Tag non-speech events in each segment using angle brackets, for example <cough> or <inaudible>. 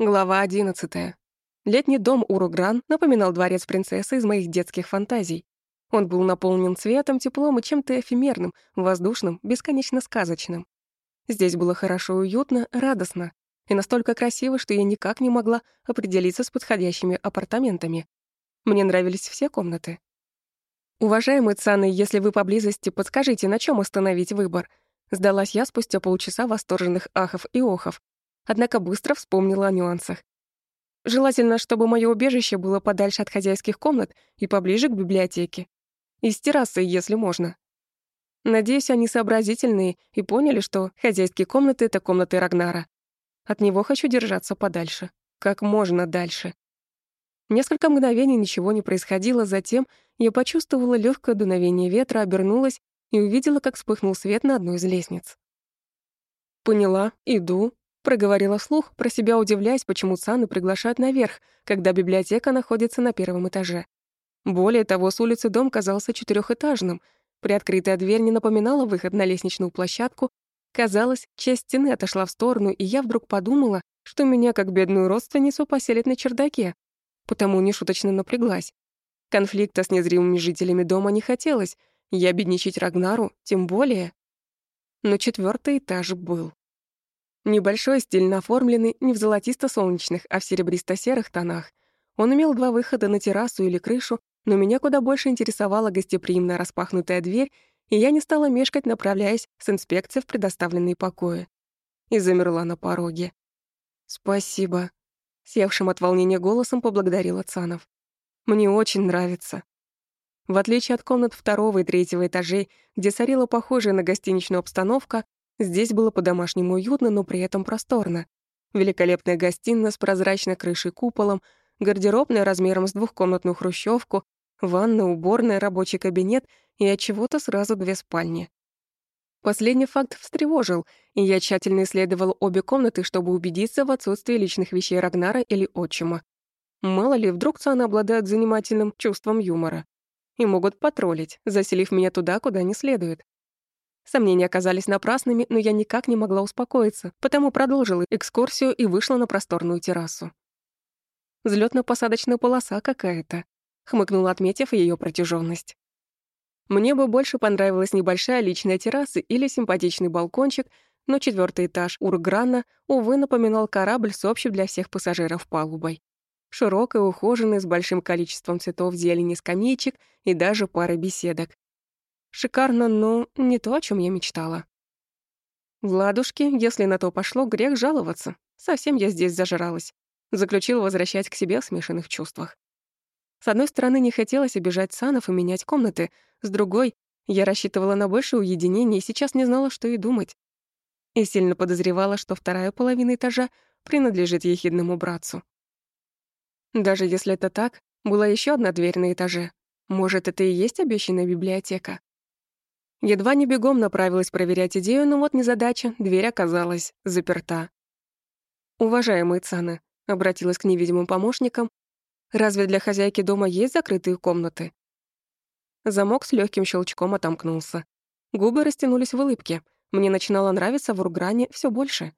Глава 11. Летний дом Уругран напоминал дворец принцессы из моих детских фантазий. Он был наполнен цветом, теплом и чем-то эфемерным, воздушным, бесконечно сказочным. Здесь было хорошо, уютно, радостно и настолько красиво, что я никак не могла определиться с подходящими апартаментами. Мне нравились все комнаты. «Уважаемые цаны, если вы поблизости, подскажите, на чем остановить выбор?» Сдалась я спустя полчаса восторженных ахов и охов, однако быстро вспомнила о нюансах. Желательно, чтобы мое убежище было подальше от хозяйских комнат и поближе к библиотеке. И с террасой, если можно. Надеюсь, они сообразительные и поняли, что хозяйские комнаты — это комнаты Рагнара. От него хочу держаться подальше. Как можно дальше. Несколько мгновений ничего не происходило, затем я почувствовала легкое дуновение ветра, обернулась и увидела, как вспыхнул свет на одной из лестниц. Поняла, иду, Проговорила вслух, про себя удивляясь, почему Цаны приглашают наверх, когда библиотека находится на первом этаже. Более того, с улицы дом казался четырехэтажным. Приоткрытая дверь не напоминала выход на лестничную площадку. Казалось, часть стены отошла в сторону, и я вдруг подумала, что меня, как бедную родственницу, поселят на чердаке. Потому нешуточно напряглась. Конфликта с незримыми жителями дома не хотелось. Я бедничать Рагнару, тем более. Но четвертый этаж был. Небольшой, стильно оформленный, не в золотисто-солнечных, а в серебристо-серых тонах. Он имел два выхода на террасу или крышу, но меня куда больше интересовала гостеприимно распахнутая дверь, и я не стала мешкать, направляясь с инспекцией в предоставленные покои. И замерла на пороге. «Спасибо», — севшим от волнения голосом поблагодарила Цанов. «Мне очень нравится». В отличие от комнат второго и третьего этажей, где царила похожая на гостиничную обстановка, Здесь было по-домашнему уютно, но при этом просторно. Великолепная гостиная с прозрачной крышей куполом, гардеробная размером с двухкомнатную хрущевку, ванна, уборная, рабочий кабинет и от чего-то сразу две спальни. Последний факт встревожил, и я тщательно исследовал обе комнаты, чтобы убедиться в отсутствии личных вещей Рагнара или отчима. Мало ли, вдруг Цана обладают занимательным чувством юмора и могут потроллить, заселив меня туда, куда не следует. Сомнения оказались напрасными, но я никак не могла успокоиться, потому продолжила экскурсию и вышла на просторную террасу. Взлётно-посадочная полоса какая-то», — хмыкнула, отметив ее протяженность. Мне бы больше понравилась небольшая личная терраса или симпатичный балкончик, но четвертый этаж Урграна, увы, напоминал корабль с общей для всех пассажиров палубой. Широкой, ухоженной, с большим количеством цветов, зелени, скамеечек и даже пары беседок. Шикарно, но не то, о чем я мечтала. Владушки, если на то пошло, грех жаловаться. Совсем я здесь зажралась. Заключил возвращать к себе в смешанных чувствах. С одной стороны, не хотелось обижать Санов и менять комнаты, с другой, я рассчитывала на большее уединение и сейчас не знала, что и думать. И сильно подозревала, что вторая половина этажа принадлежит ехидному братцу. Даже если это так, была еще одна дверь на этаже. Может, это и есть обещанная библиотека? Едва не бегом направилась проверять идею, но вот незадача, дверь оказалась заперта. «Уважаемые Цаны», — обратилась к невидимым помощникам, «разве для хозяйки дома есть закрытые комнаты?» Замок с легким щелчком отомкнулся. Губы растянулись в улыбке. Мне начинало нравиться в Ургране все больше.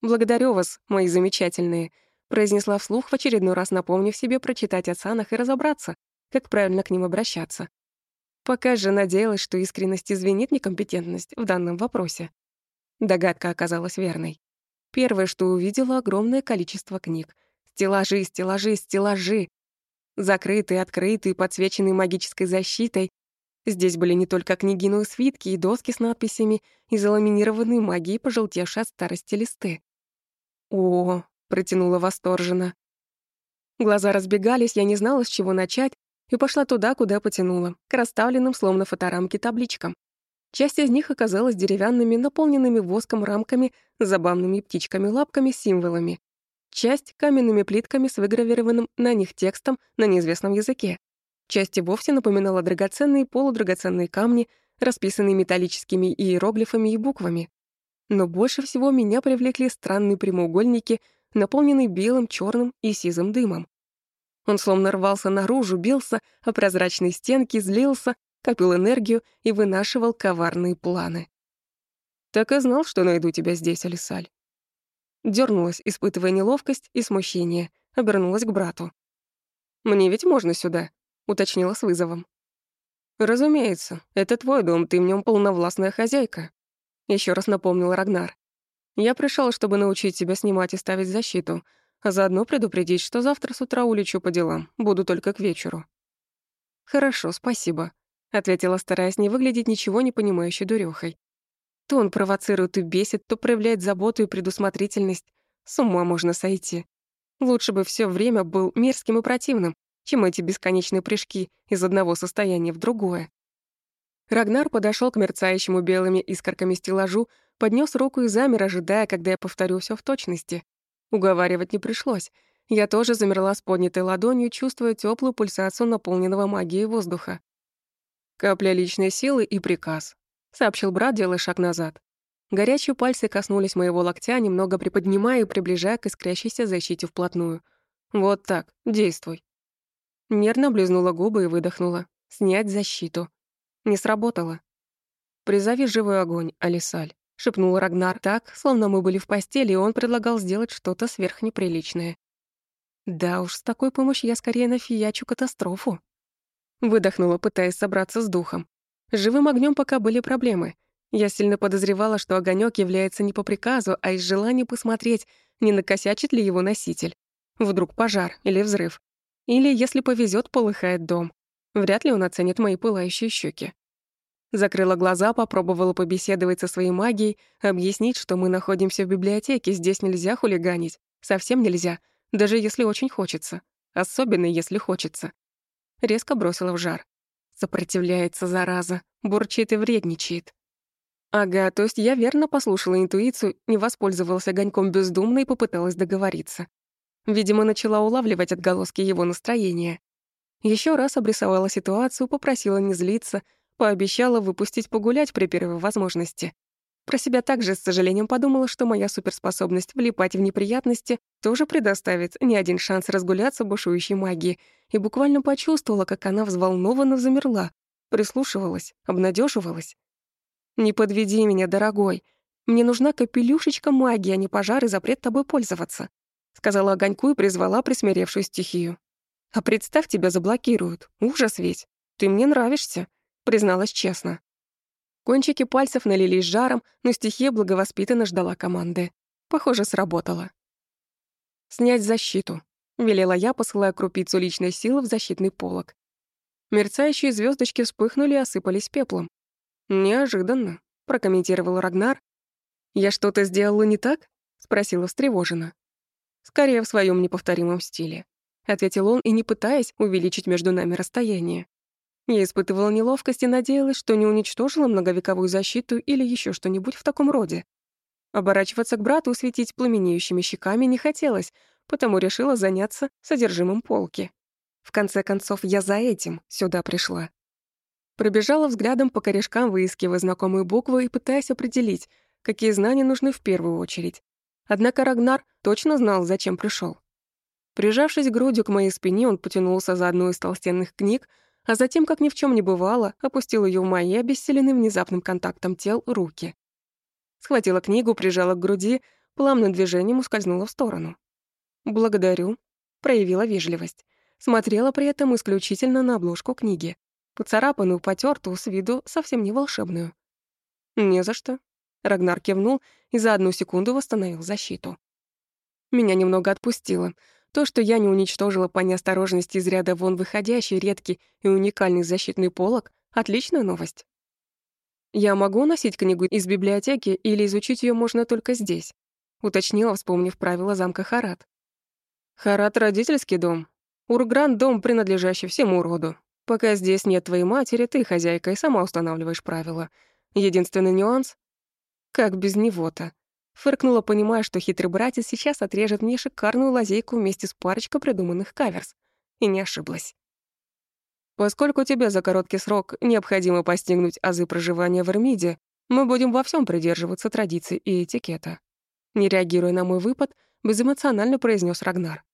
«Благодарю вас, мои замечательные», — произнесла вслух, в очередной раз напомнив себе прочитать о Цанах и разобраться, как правильно к ним обращаться. Пока же надеялась, что искренность извинит некомпетентность в данном вопросе. Догадка оказалась верной. Первое, что увидела, огромное количество книг. Стеллажи, стеллажи, стеллажи. Закрытые, открытые, подсвеченные магической защитой. Здесь были не только книги, но и свитки, и доски с надписями, и заламинированные магией, пожелтевшие от старости листы. «О!» — протянула восторженно. Глаза разбегались, я не знала, с чего начать, и пошла туда, куда потянула, к расставленным, словно фоторамки, табличкам. Часть из них оказалась деревянными, наполненными воском рамками, забавными птичками-лапками, символами. Часть — каменными плитками с выгравированным на них текстом на неизвестном языке. Часть и вовсе напоминала драгоценные полудрагоценные камни, расписанные металлическими иероглифами и буквами. Но больше всего меня привлекли странные прямоугольники, наполненные белым, черным и сизым дымом. Он словно рвался наружу, бился о прозрачной стенки, злился, копил энергию и вынашивал коварные планы. «Так и знал, что найду тебя здесь, Алисаль». Дёрнулась, испытывая неловкость и смущение, обернулась к брату. «Мне ведь можно сюда», — уточнила с вызовом. «Разумеется, это твой дом, ты в нем полновластная хозяйка», — еще раз напомнил Рагнар. «Я пришел, чтобы научить тебя снимать и ставить защиту, а заодно предупредить, что завтра с утра улечу по делам, буду только к вечеру». «Хорошо, спасибо», — ответила, стараясь не выглядеть ничего не понимающей дурёхой. То он провоцирует и бесит, то проявляет заботу и предусмотрительность. С ума можно сойти. Лучше бы все время был мерзким и противным, чем эти бесконечные прыжки из одного состояния в другое. Рагнар подошел к мерцающему белыми искорками стеллажу, поднес руку и замер, ожидая, когда я повторю все в точности. Уговаривать не пришлось. Я тоже замерла с поднятой ладонью, чувствуя теплую пульсацию наполненного магией воздуха. Капля личной силы и приказ сообщил брат, делая шаг назад. Горячие пальцы коснулись моего локтя, немного приподнимая и приближая к искрящейся защите вплотную. «Вот так, действуй». Нервно облизнула губы и выдохнула. «Снять защиту». Не сработало. «Призови живой огонь, Алисаль», — шепнул Рагнар так, словно мы были в постели, и он предлагал сделать что-то сверхнеприличное. Да уж, с такой помощью я скорее нафиячу катастрофу. Выдохнула, пытаясь собраться с духом. Живым огнем пока были проблемы. Я сильно подозревала, что огонек является не по приказу, а из желания посмотреть, не накосячит ли его носитель. Вдруг пожар или взрыв. Или, если повезет, полыхает дом. Вряд ли он оценит мои пылающие щеки. Закрыла глаза, попробовала побеседовать со своей магией, объяснить, что мы находимся в библиотеке, здесь нельзя хулиганить. Совсем нельзя, даже если очень хочется. Особенно, если хочется. Резко бросила в жар. Сопротивляется, зараза, бурчит и вредничает. Ага, то есть я верно послушала интуицию, не воспользовалась огоньком бездумно и попыталась договориться. Видимо, начала улавливать отголоски его настроения. Еще раз обрисовала ситуацию, попросила не злиться, пообещала выпустить погулять при первой возможности. Про себя также с сожалением подумала, что моя суперспособность влипать в неприятности тоже предоставит не один шанс разгуляться бушующей магии, и буквально почувствовала, как она взволнованно замерла, прислушивалась, обнадеживалась. «Не подведи меня, дорогой. Мне нужна капелюшечка магии, а не пожар и запрет тобой пользоваться», сказала огоньку и призвала присмиревшую стихию. «А представь, тебя заблокируют. Ужас ведь. Ты мне нравишься», призналась честно. Кончики пальцев налились жаром, но стихия благовоспитанно ждала команды. Похоже, сработало. «Снять защиту», — велела я, посылая крупицу личной силы в защитный полог. Мерцающие звездочки вспыхнули и осыпались пеплом. «Неожиданно», — прокомментировал Рагнар. «Я что-то сделала не так?» — спросила встревоженно. «Скорее в своем неповторимом стиле», — ответил он и не пытаясь увеличить между нами расстояние. Я испытывала неловкость и надеялась, что не уничтожила многовековую защиту или еще что-нибудь в таком роде. Оборачиваться к брату светить пламенеющими щеками не хотелось, потому решила заняться содержимым полки. В конце концов, я за этим сюда пришла. Пробежала взглядом по корешкам, выискивая знакомые буквы и пытаясь определить, какие знания нужны в первую очередь. Однако Рагнар точно знал, зачем пришел. Прижавшись грудью к моей спине, он потянулся за одну из толстенных книг, а затем, как ни в чем не бывало, опустил ее в мои обессиленные внезапным контактом тел руки. Схватила книгу, прижала к груди, плавным движением ускользнула в сторону. «Благодарю», — проявила вежливость. Смотрела при этом исключительно на обложку книги. Поцарапанную, потертую, с виду совсем не волшебную. «Не за что», — Рагнар кивнул и за одну секунду восстановил защиту. Меня немного отпустило — то, что я не уничтожила по неосторожности из ряда вон выходящий, редкий и уникальный защитный полог — отличная новость. Я могу носить книгу из библиотеки или изучить ее можно только здесь, уточнила, вспомнив правила замка Харат. Харат — родительский дом. Ургран — дом, принадлежащий всему роду. Пока здесь нет твоей матери, ты хозяйка и сама устанавливаешь правила. Единственный нюанс — как без него-то? Фыркнула, понимая, что хитрый братец сейчас отрежет мне шикарную лазейку вместе с парочкой придуманных каверс. И не ошиблась. Поскольку тебе за короткий срок необходимо постигнуть азы проживания в Эрмиде, мы будем во всем придерживаться традиций и этикета. Не реагируя на мой выпад, безэмоционально произнес Рагнар.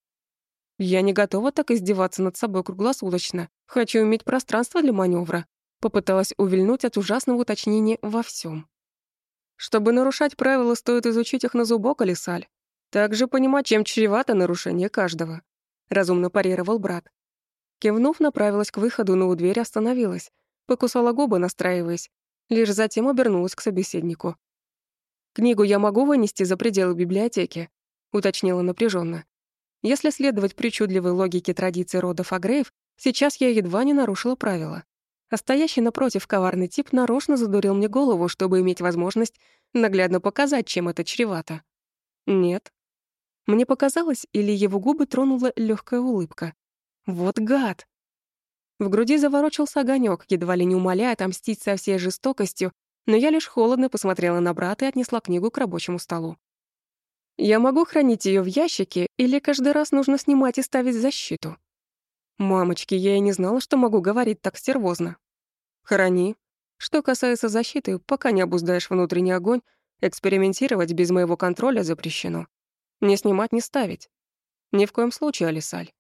Я не готова так издеваться над собой круглосуточно. Хочу иметь пространство для маневра. Попыталась увильнуть от ужасного уточнения во всем. Чтобы нарушать правила, стоит изучить их на зубок или саль. Также понимать, чем чревато нарушение каждого. Разумно парировал брат. Кивнув, направилась к выходу, но у двери остановилась. Покусала губы, настраиваясь. Лишь затем обернулась к собеседнику. «Книгу я могу вынести за пределы библиотеки», — уточнила напряженно. Если следовать причудливой логике традиции рода Фагреев, сейчас я едва не нарушила правила. А стоящий напротив коварный тип нарочно задурил мне голову, чтобы иметь возможность наглядно показать, чем это чревато. Нет. Мне показалось, или его губы тронула легкая улыбка. Вот гад! В груди заворочился огонек, едва ли не умоляя отомстить со всей жестокостью, но я лишь холодно посмотрела на брата и отнесла книгу к рабочему столу. Я могу хранить ее в ящике или каждый раз нужно снимать и ставить защиту? Мамочки, я и не знала, что могу говорить так стервозно. Храни. Что касается защиты, пока не обуздаешь внутренний огонь, экспериментировать без моего контроля запрещено. Не снимать, не ставить. Ни в коем случае, Алисаль.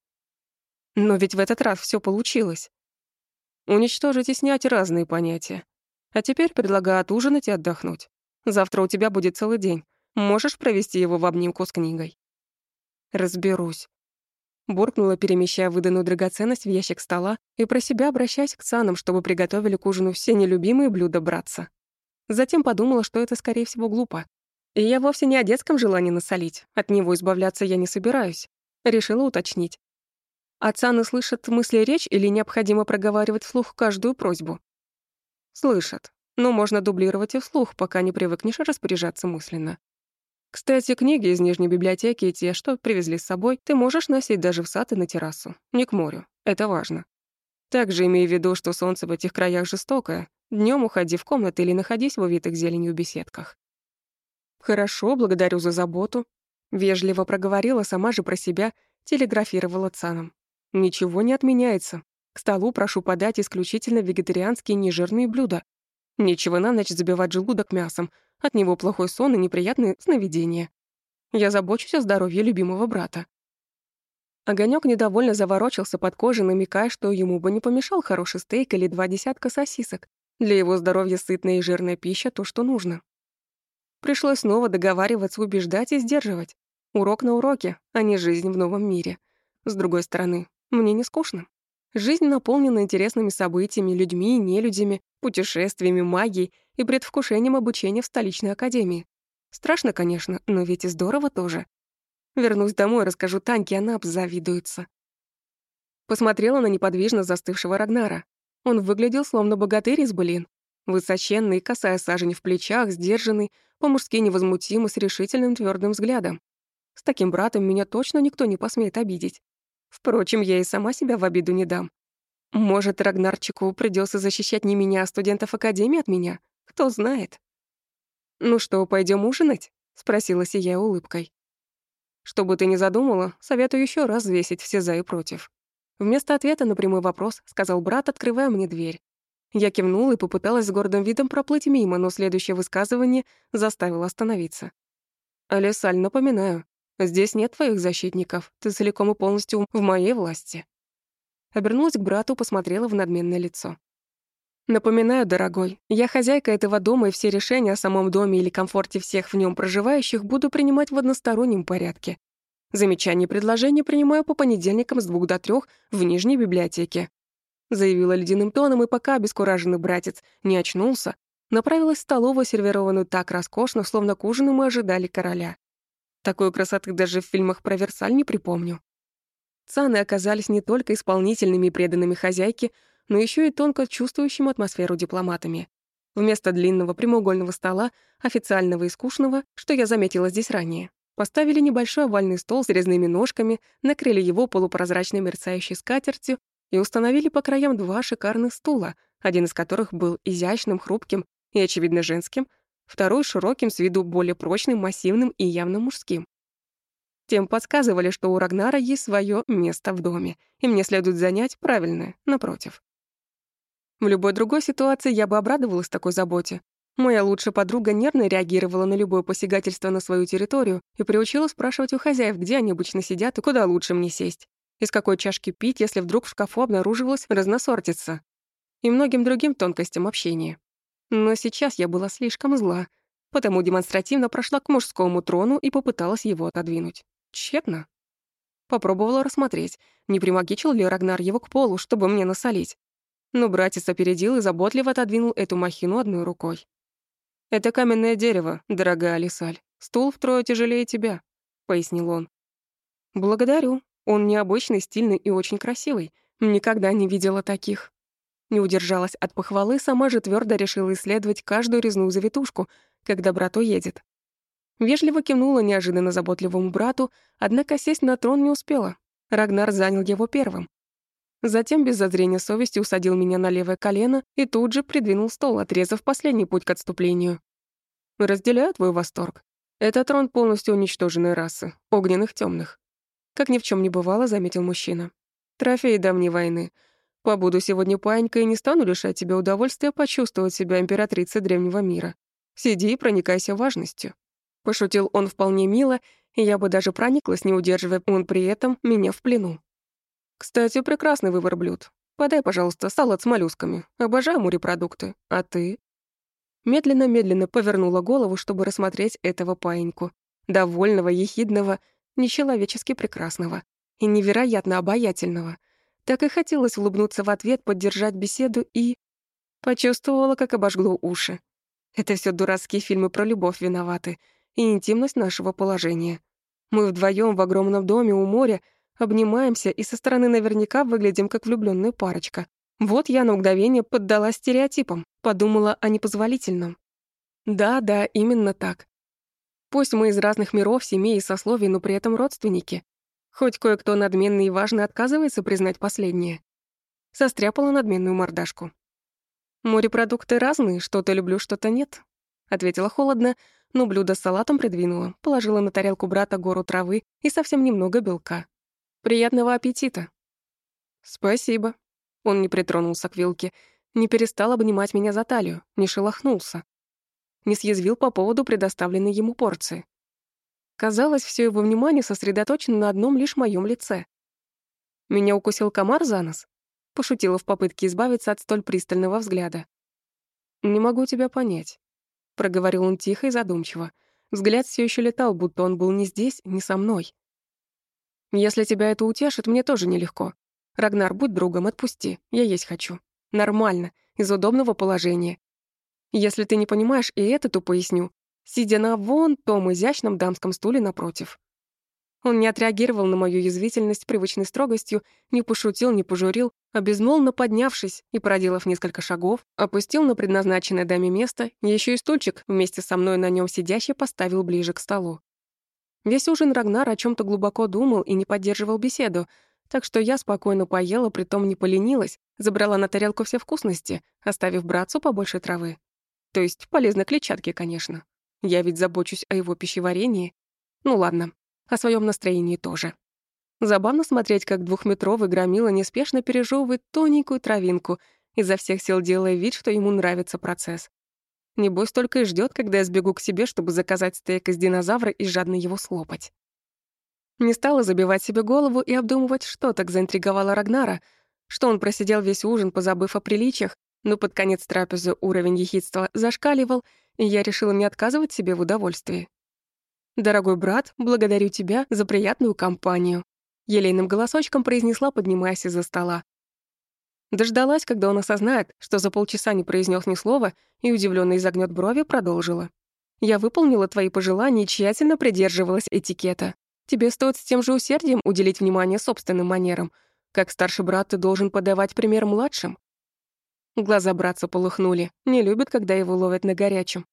Но ведь в этот раз все получилось. Уничтожить и снять разные понятия. А теперь предлагаю отужинать и отдохнуть. Завтра у тебя будет целый день. Можешь провести его в обнимку с книгой?» «Разберусь». Буркнула, перемещая выданную драгоценность в ящик стола и про себя обращаясь к цанам, чтобы приготовили к ужину все нелюбимые блюда братца. Затем подумала, что это, скорее всего, глупо. И я вовсе не о детском желании насолить, от него избавляться я не собираюсь. Решила уточнить. А цаны слышат мысли речь или необходимо проговаривать вслух каждую просьбу? Слышат, но можно дублировать и вслух, пока не привыкнешь распоряжаться мысленно. Кстати, книги из Нижней библиотеки и те, что привезли с собой, ты можешь носить даже в сад и на террасу. Не к морю. Это важно. Также имей в виду, что солнце в этих краях жестокое. Днем уходи в комнаты или находись в увитых зеленью беседках. Хорошо, благодарю за заботу. Вежливо проговорила сама же про себя, телеграфировала Цаном. Ничего не отменяется. К столу прошу подать исключительно вегетарианские нежирные блюда. Нечего на ночь забивать желудок мясом, от него плохой сон и неприятные сновидения. Я забочусь о здоровье любимого брата. Огонёк недовольно заворочился под кожей, намекая, что ему бы не помешал хороший стейк или два десятка сосисок. Для его здоровья сытная и жирная пища — то, что нужно. Пришлось снова договариваться, убеждать и сдерживать. Урок на уроке, а не жизнь в новом мире. С другой стороны, мне не скучно. Жизнь наполнена интересными событиями, людьми и нелюдями, путешествиями, магией и предвкушением обучения в столичной академии. Страшно, конечно, но ведь и здорово тоже. Вернусь домой, расскажу Таньке, она обзавидуется. Посмотрела на неподвижно застывшего Рагнара. Он выглядел словно богатырь из былин. Высоченный, косая сажень в плечах, сдержанный, по-мужски невозмутимый, с решительным твердым взглядом. С таким братом меня точно никто не посмеет обидеть. Впрочем, я и сама себя в обиду не дам. Может, Рагнарчику придется защищать не меня, а студентов Академии от меня? Кто знает. «Ну что, пойдем ужинать?» — спросила сия улыбкой. «Что бы ты ни задумала, советую еще раз взвесить все за и против». Вместо ответа на прямой вопрос сказал брат, открывая мне дверь. Я кивнула и попыталась с гордым видом проплыть мимо, но следующее высказывание заставило остановиться. «Алисаль, напоминаю, Здесь нет твоих защитников, ты целиком и полностью в моей власти». Обернулась к брату, посмотрела в надменное лицо. «Напоминаю, дорогой, я хозяйка этого дома, и все решения о самом доме или комфорте всех в нем проживающих буду принимать в одностороннем порядке. Замечания и предложения принимаю по понедельникам с двух до трех в Нижней библиотеке». Заявила ледяным тоном, и пока обескураженный братец не очнулся, направилась в столовую, сервированную так роскошно, словно к ужину мы ожидали короля. Такой красоты даже в фильмах про Версаль не припомню. Цаны оказались не только исполнительными и преданными хозяйке, но еще и тонко чувствующими атмосферу дипломатами. Вместо длинного прямоугольного стола, официального и скучного, что я заметила здесь ранее, поставили небольшой овальный стол с резными ножками, накрыли его полупрозрачной мерцающей скатертью и установили по краям два шикарных стула, один из которых был изящным, хрупким и, очевидно, женским, второй широким, с виду более прочным, массивным и явно мужским. Тем подсказывали, что у Рагнара есть свое место в доме, и мне следует занять правильное, напротив. В любой другой ситуации я бы обрадовалась такой заботе. Моя лучшая подруга нервно реагировала на любое посягательство на свою территорию и приучила спрашивать у хозяев, где они обычно сидят и куда лучше мне сесть, из какой чашки пить, если вдруг в шкафу обнаруживалась разносортица, и многим другим тонкостям общения. Но сейчас я была слишком зла. потому демонстративно прошла к мужскому трону и попыталась его отодвинуть. Тщетно. Попробовала рассмотреть, не примагичил ли Рагнар его к полу, чтобы мне насолить. Но братец опередил и заботливо отодвинул эту махину одной рукой. «Это каменное дерево, дорогая Алисаль. Стул втрое тяжелее тебя», — пояснил он. «Благодарю. Он необычный, стильный и очень красивый. Никогда не видела таких». Не удержалась от похвалы, сама же твердо решила исследовать каждую резную завитушку, когда брат уедет. Вежливо кивнула неожиданно заботливому брату, однако сесть на трон не успела. Рагнар занял его первым. Затем без зазрения совести усадил меня на левое колено и тут же придвинул стол, отрезав последний путь к отступлению. Разделяю твой восторг. Это трон полностью уничтоженной расы, огненных темных. Как ни в чем не бывало, заметил мужчина. Трофей давней войны. Побуду сегодня паинькой и не стану лишать тебя удовольствия почувствовать себя императрицей древнего мира. Сиди и проникайся важностью. Пошутил он вполне мило, и я бы даже прониклась, не удерживая он при этом меня в плену. Кстати, прекрасный выбор блюд. Подай, пожалуйста, салат с моллюсками. Обожаю морепродукты. А ты? Медленно-медленно повернула голову, чтобы рассмотреть этого паиньку. Довольного, ехидного, нечеловечески прекрасного и невероятно обаятельного. Так и хотелось улыбнуться в ответ, поддержать беседу и... Почувствовала, как обожгло уши. Это все дурацкие фильмы про любовь виноваты и интимность нашего положения. Мы вдвоем в огромном доме у моря обнимаемся и со стороны наверняка выглядим как влюбленная парочка. Вот я на мгновение поддалась стереотипам, подумала о непозволительном. Да-да, именно так. Пусть мы из разных миров, семей и сословий, но при этом родственники. Хоть кое-кто надменный и важный отказывается признать последнее. Состряпала надменную мордашку. «Морепродукты разные, что-то люблю, что-то нет», — ответила холодно, но блюдо с салатом придвинула, положила на тарелку брата гору травы и совсем немного белка. Приятного аппетита!» «Спасибо». Он не притронулся к вилке, не перестал обнимать меня за талию, не шелохнулся. Не съязвил по поводу предоставленной ему порции. Казалось, все его внимание сосредоточено на одном лишь моем лице. Меня укусил комар за нос. Пошутила в попытке избавиться от столь пристального взгляда. «Не могу тебя понять», — проговорил он тихо и задумчиво. Взгляд все еще летал, будто он был не здесь, не со мной. Если тебя это утешит, мне тоже нелегко. Рагнар, будь другом, отпусти. Я есть хочу. Нормально, из удобного положения. Если ты не понимаешь, и это, то поясню. Сидя на вон том изящном дамском стуле напротив. Он не отреагировал на мою язвительность привычной строгостью, не пошутил, не пожурил, а безмолвно поднявшись и, проделав несколько шагов, опустил на предназначенное даме место, еще и стульчик вместе со мной на нем сидящий поставил ближе к столу. Весь ужин Рагнар о чем то глубоко думал и не поддерживал беседу, так что я спокойно поела, притом не поленилась, забрала на тарелку все вкусности, оставив братцу побольше травы. То есть полезно клетчатки, конечно. Я ведь забочусь о его пищеварении. Ну ладно, о своем настроении тоже. Забавно смотреть, как двухметровый громила неспешно пережевывает тоненькую травинку, изо всех сил делая вид, что ему нравится процесс. Небось, только и ждет, когда я сбегу к себе, чтобы заказать стейк из динозавра и жадно его слопать. Не стала забивать себе голову и обдумывать, что так заинтриговало Рагнара, что он просидел весь ужин, позабыв о приличиях, но под конец трапезы уровень ехидства зашкаливал, и я решила не отказывать себе в удовольствии. «Дорогой брат, благодарю тебя за приятную компанию», елейным голосочком произнесла, поднимаясь из-за стола. Дождалась, когда он осознает, что за полчаса не произнес ни слова, и удивленно изогнет брови, продолжила. «Я выполнила твои пожелания и тщательно придерживалась этикета. Тебе стоит с тем же усердием уделить внимание собственным манерам. Как старший брат ты должен подавать пример младшим». Глаза братца полыхнули. Не любит, когда его ловят на горячем.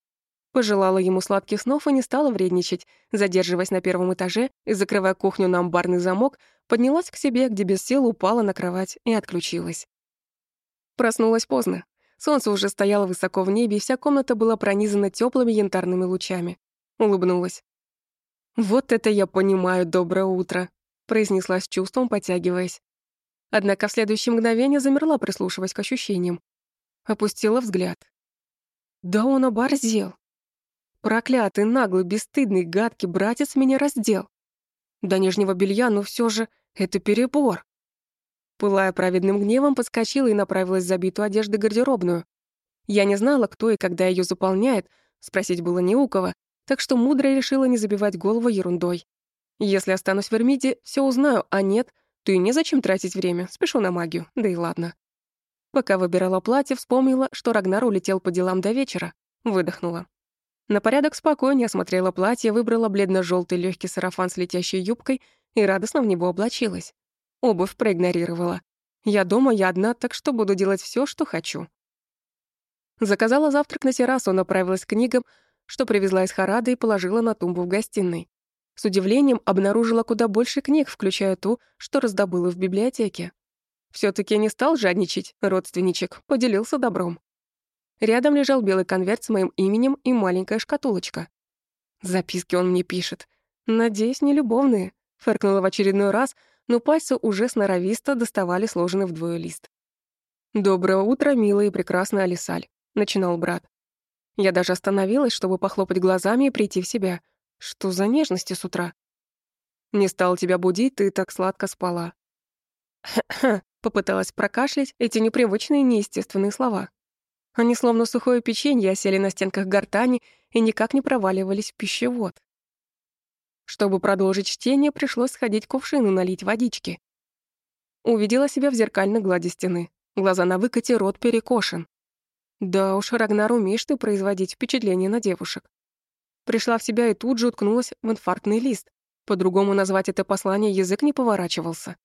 Пожелала ему сладких снов и не стала вредничать, задерживаясь на первом этаже и, закрывая кухню на амбарный замок, поднялась к себе, где без сил упала на кровать и отключилась. Проснулась поздно. Солнце уже стояло высоко в небе, и вся комната была пронизана теплыми янтарными лучами. Улыбнулась. «Вот это я понимаю, доброе утро», — произнесла с чувством, потягиваясь. Однако в следующее мгновение замерла, прислушиваясь к ощущениям. Опустила взгляд. Да он оборзел. Проклятый, наглый, бесстыдный, гадкий братец меня раздел. До нижнего белья, но все же это перебор. Пылая праведным гневом, подскочила и направилась в забитую одежды гардеробную. Я не знала, кто и когда ее заполняет, Спросить было не у кого, так что мудро решила не забивать голову ерундой. Если останусь в Эрмиде, все узнаю, а нет, то и незачем тратить время, спешу на магию, да и ладно. Пока выбирала платье, вспомнила, что Рагнар улетел по делам до вечера. Выдохнула. На порядок спокойнее осмотрела платье, выбрала бледно желтый легкий сарафан с летящей юбкой и радостно в него облачилась. Обувь проигнорировала. Я дома, я одна, так что буду делать все, что хочу. Заказала завтрак на террасу, направилась к книгам, что привезла из Харада и положила на тумбу в гостиной. С удивлением обнаружила куда больше книг, включая ту, что раздобыла в библиотеке. все таки не стал жадничать, родственничек, поделился добром. Рядом лежал белый конверт с моим именем и маленькая шкатулочка. Записки он мне пишет. Надеюсь, не любовные. Фыркнула в очередной раз, но пальцы уже сноровисто доставали сложенный вдвое лист. «Доброе утро, милая и прекрасная Алисаль», — начинал брат. Я даже остановилась, чтобы похлопать глазами и прийти в себя. Что за нежности с утра? Не стал тебя будить, ты так сладко спала. Хе-хе, <clears throat> попыталась прокашлять эти непривычные неестественные слова. Они словно сухое печенье осели на стенках гортани и никак не проваливались в пищевод. Чтобы продолжить чтение, пришлось сходить к кувшину налить водички. Увидела себя в зеркальной глади стены. Глаза на выкате, рот перекошен. Да уж, Рагнар, умеешь ты производить впечатление на девушек. Пришла в себя и тут же уткнулась в инфарктный лист. По-другому назвать это послание язык не поворачивался.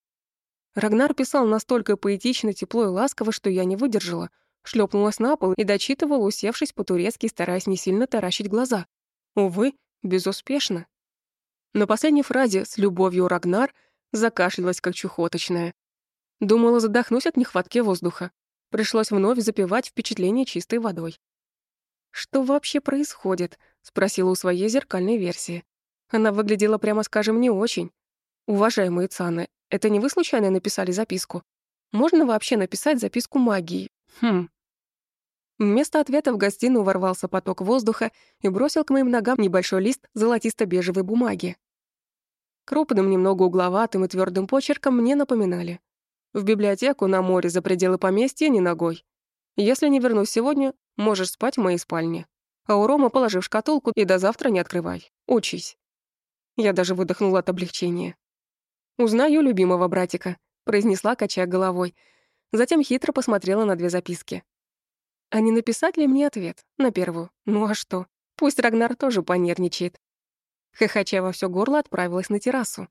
Рагнар писал настолько поэтично, тепло и ласково, что я не выдержала. Шлепнулась на пол и дочитывала, усевшись по-турецки, стараясь не сильно таращить глаза. Увы, безуспешно. На последней фразе «с любовью Рагнар» закашлялась как чухоточная. Думала, задохнусь от нехватки воздуха. Пришлось вновь запивать впечатление чистой водой. «Что вообще происходит?» — спросила у своей зеркальной версии. Она выглядела, прямо скажем, не очень. «Уважаемые Цаны, это не вы случайно написали записку? Можно вообще написать записку магии? Хм». Вместо ответа в гостиную ворвался поток воздуха и бросил к моим ногам небольшой лист золотисто-бежевой бумаги. Крупным, немного угловатым и твердым почерком мне напоминали. В библиотеку на море за пределы поместья ни ногой. Если не вернусь сегодня, можешь спать в моей спальне. А у Рома положи в шкатулку и до завтра не открывай. Учись. Я даже выдохнула от облегчения. «Узнаю любимого братика», — произнесла, качая головой. Затем хитро посмотрела на две записки. А не написать ли мне ответ на первую? Ну а что? Пусть Рагнар тоже понервничает. Хохоча во все горло отправилась на террасу.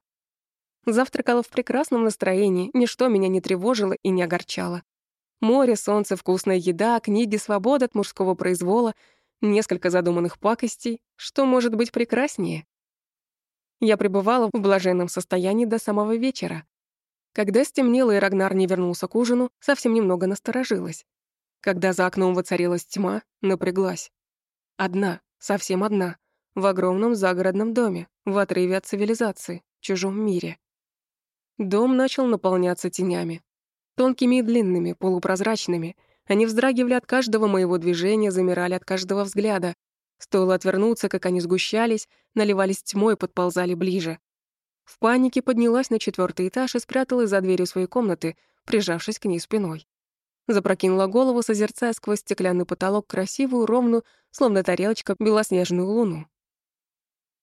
Завтракала в прекрасном настроении, ничто меня не тревожило и не огорчало. Море, солнце, вкусная еда, книги, свобода от мужского произвола, несколько задуманных пакостей. Что может быть прекраснее? Я пребывала в блаженном состоянии до самого вечера. Когда стемнело и Рагнар не вернулся к ужину, совсем немного насторожилась. Когда за окном воцарилась тьма, напряглась. Одна, совсем одна, в огромном загородном доме, в отрыве от цивилизации, в чужом мире. Дом начал наполняться тенями. Тонкими и длинными, полупрозрачными. Они вздрагивали от каждого моего движения, замирали от каждого взгляда. Стоило отвернуться, как они сгущались, наливались тьмой подползали ближе. В панике поднялась на четвертый этаж и спряталась за дверью своей комнаты, прижавшись к ней спиной. Запрокинула голову, созерцая сквозь стеклянный потолок красивую, ровную, словно тарелочка, белоснежную луну.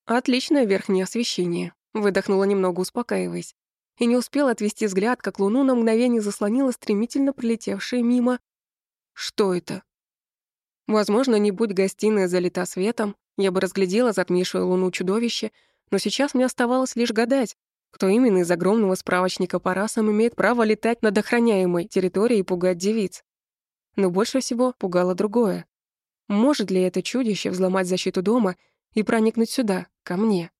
«Отличное верхнее освещение», — выдохнула немного, успокаиваясь и не успел отвести взгляд, как луну на мгновение заслонила стремительно прилетевшая мимо. Что это? Возможно, не будь гостиная залита светом, я бы разглядела затмившую луну чудовище, но сейчас мне оставалось лишь гадать, кто именно из огромного справочника по расам имеет право летать над охраняемой территорией и пугать девиц. Но больше всего пугало другое. Может ли это чудище взломать защиту дома и проникнуть сюда, ко мне?